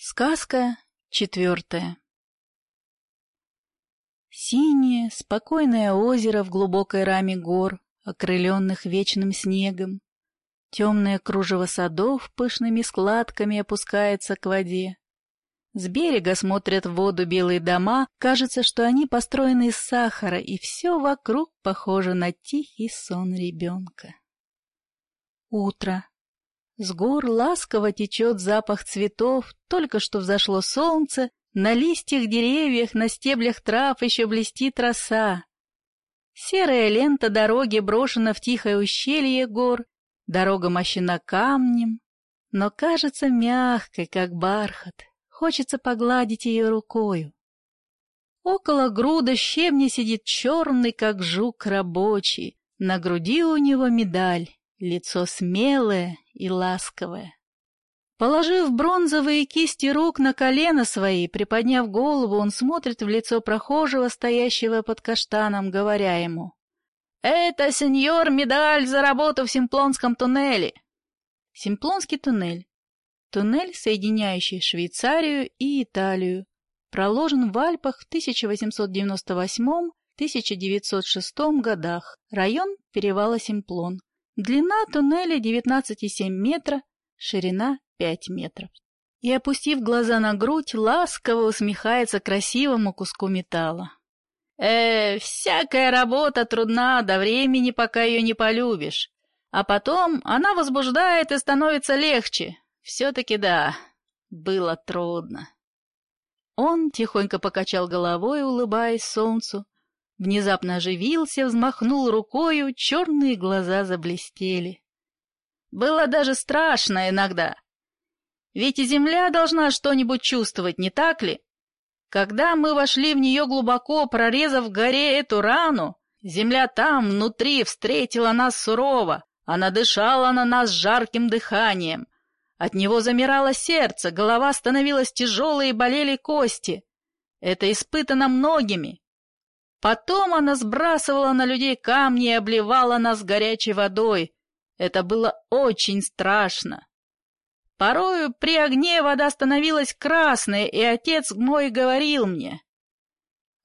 Сказка четвертая Синее, спокойное озеро в глубокой раме гор, окрыленных вечным снегом. Темное кружево садов пышными складками опускается к воде. С берега смотрят в воду белые дома, кажется, что они построены из сахара, и все вокруг похоже на тихий сон ребенка. Утро. С гор ласково течет запах цветов, только что взошло солнце, на листьях деревьев, на стеблях трав еще блестит роса. Серая лента дороги брошена в тихое ущелье гор, дорога мощена камнем, но кажется мягкой, как бархат, хочется погладить ее рукою. Около груда щебня сидит черный, как жук рабочий, на груди у него медаль, лицо смелое и ласковое. Положив бронзовые кисти рук на колено свои, приподняв голову, он смотрит в лицо прохожего, стоящего под каштаном, говоря ему, «Это, сеньор, медаль за работу в Симплонском туннеле!» Симплонский туннель. Туннель, соединяющий Швейцарию и Италию, проложен в Альпах в 1898-1906 годах, район перевала Симплон. Длина туннеля 19,7 метра, ширина 5 метров. И, опустив глаза на грудь, ласково усмехается красивому куску металла. «Э, всякая работа трудна до времени, пока ее не полюбишь. А потом она возбуждает и становится легче. Все-таки да, было трудно». Он тихонько покачал головой, улыбаясь солнцу, Внезапно оживился, взмахнул рукою, черные глаза заблестели. Было даже страшно иногда. Ведь и земля должна что-нибудь чувствовать, не так ли? Когда мы вошли в нее глубоко, прорезав в горе эту рану, земля там, внутри, встретила нас сурово, она дышала на нас жарким дыханием. От него замирало сердце, голова становилась тяжелой и болели кости. Это испытано многими, Потом она сбрасывала на людей камни и обливала нас горячей водой. Это было очень страшно. Порою при огне вода становилась красной, и отец мой говорил мне,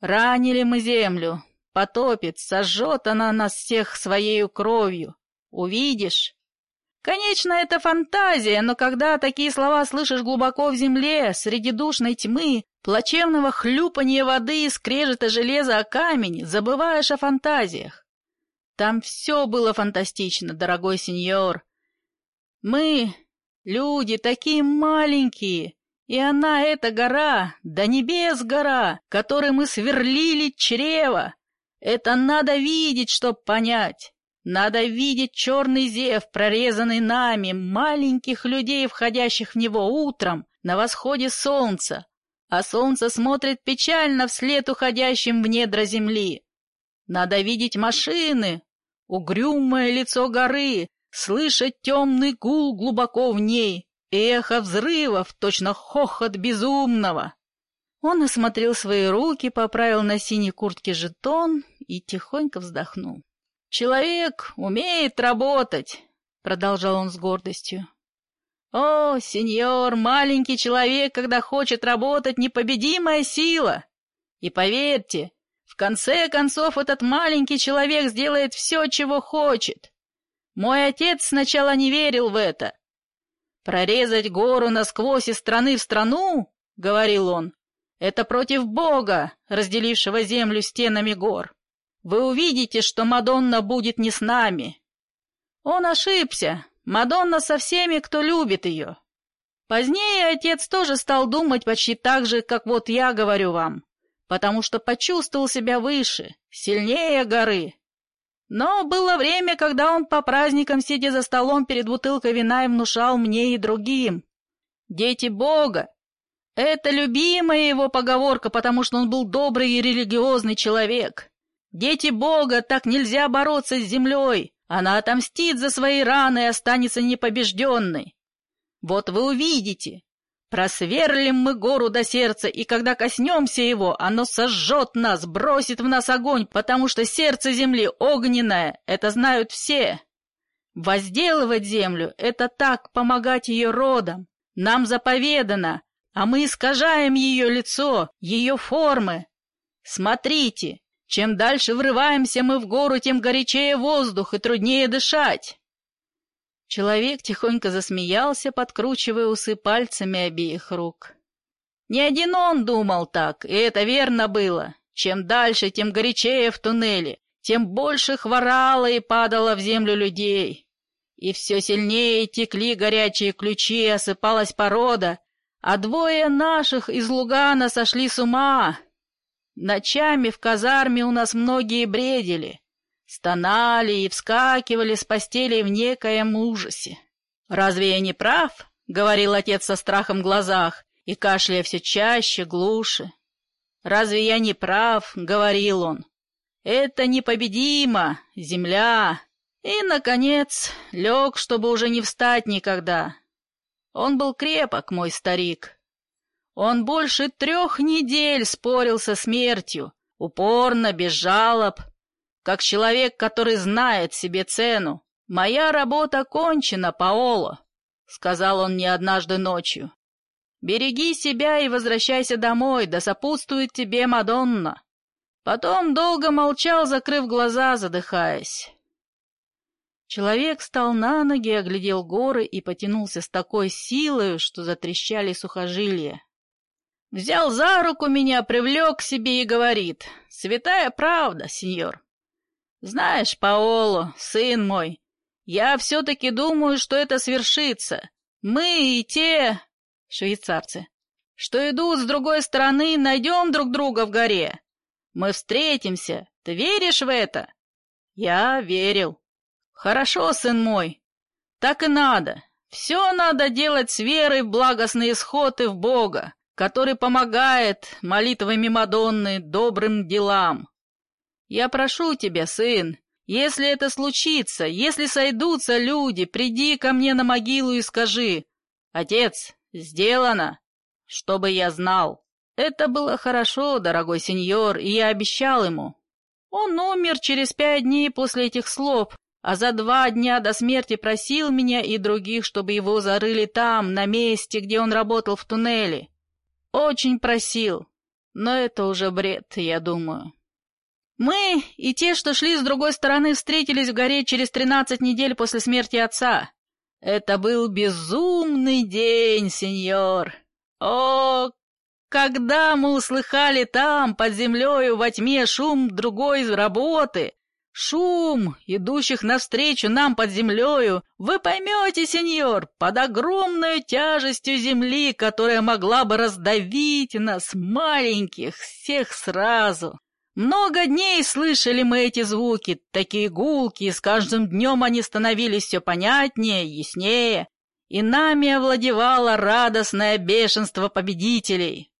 «Ранили мы землю, потопит, сожжет она нас всех своею кровью. Увидишь?» Конечно, это фантазия, но когда такие слова слышишь глубоко в земле, среди душной тьмы, плачевного хлюпанья воды и скрежета железа о камень, забываешь о фантазиях. Там все было фантастично, дорогой сеньор. Мы, люди, такие маленькие, и она, эта гора, до небес гора, которой мы сверлили чрево. Это надо видеть, чтоб понять. Надо видеть черный зев, прорезанный нами, маленьких людей, входящих в него утром, на восходе солнца, а солнце смотрит печально вслед уходящим в недра земли. Надо видеть машины, угрюмое лицо горы, слышать темный гул глубоко в ней, эхо взрывов, точно хохот безумного. Он осмотрел свои руки, поправил на синей куртке жетон и тихонько вздохнул. «Человек умеет работать», — продолжал он с гордостью. «О, сеньор, маленький человек, когда хочет работать, непобедимая сила! И поверьте, в конце концов этот маленький человек сделает все, чего хочет. Мой отец сначала не верил в это. Прорезать гору насквозь из страны в страну, — говорил он, — это против Бога, разделившего землю стенами гор вы увидите, что Мадонна будет не с нами. Он ошибся. Мадонна со всеми, кто любит ее. Позднее отец тоже стал думать почти так же, как вот я говорю вам, потому что почувствовал себя выше, сильнее горы. Но было время, когда он по праздникам, сидя за столом перед бутылкой вина, и внушал мне и другим. Дети Бога. Это любимая его поговорка, потому что он был добрый и религиозный человек. Дети Бога, так нельзя бороться с землей. Она отомстит за свои раны и останется непобежденной. Вот вы увидите. Просверлим мы гору до сердца, и когда коснемся его, оно сожжет нас, бросит в нас огонь, потому что сердце земли огненное, это знают все. Возделывать землю — это так помогать ее родам. Нам заповедано, а мы искажаем ее лицо, ее формы. Смотрите, чем дальше врываемся мы в гору, тем горячее воздух и труднее дышать. Человек тихонько засмеялся, подкручивая усы пальцами обеих рук. Не один он думал так, и это верно было. Чем дальше, тем горячее в туннеле, тем больше хворало и падало в землю людей. И все сильнее текли горячие ключи, осыпалась порода, а двое наших из Лугана сошли с ума. Ночами в казарме у нас многие бредили, стонали и вскакивали с постели в некоем ужасе. «Разве я не прав?» — говорил отец со страхом в глазах и кашляя все чаще, глуше. «Разве я не прав?» — говорил он. «Это непобедимо, земля!» И, наконец, лег, чтобы уже не встать никогда. Он был крепок, мой старик. Он больше трех недель спорил со смертью, упорно, без жалоб, как человек, который знает себе цену. «Моя работа кончена, Паоло», — сказал он мне однажды ночью. Береги себя и возвращайся домой, да сопутствует тебе Мадонна. Потом долго молчал, закрыв глаза, задыхаясь. Человек встал на ноги, оглядел горы и потянулся с такой силой, что затрещали сухожилия. Взял за руку меня, привлек к себе и говорит, «Святая правда, сеньор. Знаешь, Паоло, сын мой, я все-таки думаю, что это свершится. Мы и те, швейцарцы, что идут с другой стороны, найдем друг друга в горе. Мы встретимся. Ты веришь в это? Я верил. Хорошо, сын мой. Так и надо. Все надо делать с верой в благостный исход и в Бога, который помогает молитвами Мадонны добрым делам. Я прошу тебя, сын, если это случится, если сойдутся люди, приди ко мне на могилу и скажи, «Отец, «Сделано, чтобы я знал. Это было хорошо, дорогой сеньор, и я обещал ему. Он умер через пять дней после этих слов, а за два дня до смерти просил меня и других, чтобы его зарыли там, на месте, где он работал в туннеле. Очень просил, но это уже бред, я думаю. Мы и те, что шли с другой стороны, встретились в горе через тринадцать недель после смерти отца. Это был безумный день, сеньор. О, когда мы услыхали там, под землею, во тьме, шум другой работы, шум, идущих навстречу нам под землею, вы поймете, сеньор, под огромной тяжестью земли, которая могла бы раздавить нас, маленьких, всех сразу. Много дней слышали мы эти звуки, такие гулки, и с каждым днем они становились все понятнее, яснее, и нами овладевало радостное бешенство победителей.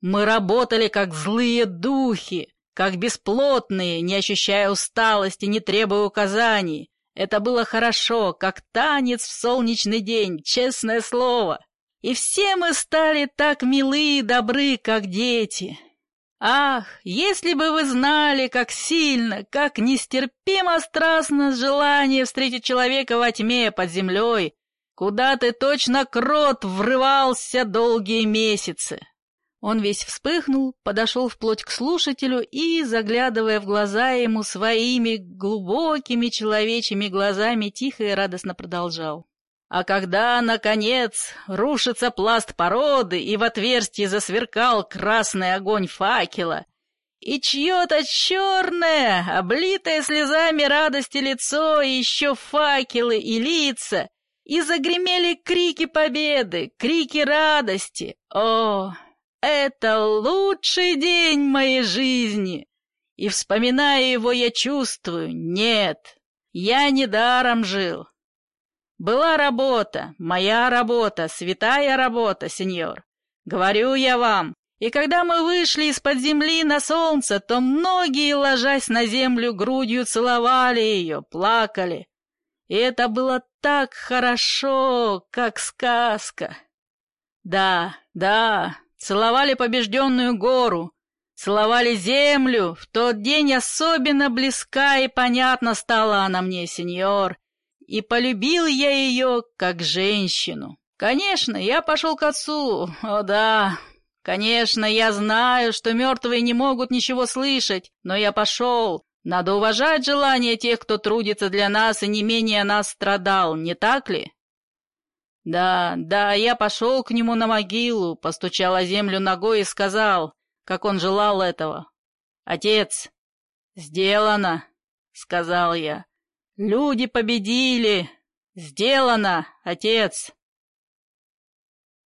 Мы работали как злые духи, как бесплотные, не ощущая усталости, не требуя указаний. Это было хорошо, как танец в солнечный день, честное слово. И все мы стали так милы и добры, как дети. Ах, если бы вы знали, как сильно, как нестерпимо страстно желание встретить человека во тьме под землей, куда ты точно крот врывался долгие месяцы. Он весь вспыхнул, подошел вплоть к слушателю и, заглядывая в глаза ему своими глубокими человечьими глазами, тихо и радостно продолжал. А когда, наконец, рушится пласт породы, и в отверстие засверкал красный огонь факела, и чье-то черное, облитое слезами радости лицо, и еще факелы и лица, и загремели крики победы, крики радости. О, это лучший день моей жизни! И, вспоминая его, я чувствую, нет, я недаром жил. Была работа, моя работа, святая работа, сеньор. Говорю я вам, и когда мы вышли из-под земли на солнце, то многие, ложась на землю грудью, целовали ее, плакали. И это было так хорошо, как сказка. Да, да, целовали побежденную гору, целовали землю. В тот день особенно близка и понятна стала она мне, сеньор, и полюбил я ее как женщину. Конечно, я пошел к отцу. О да, конечно, я знаю, что мертвые не могут ничего слышать, но я пошел. Надо уважать желание тех, кто трудится для нас и не менее нас страдал, не так ли? Да, да, я пошел к нему на могилу, постучал о землю ногой и сказал, как он желал этого. Отец, сделано, сказал я. Люди победили. Сделано, отец.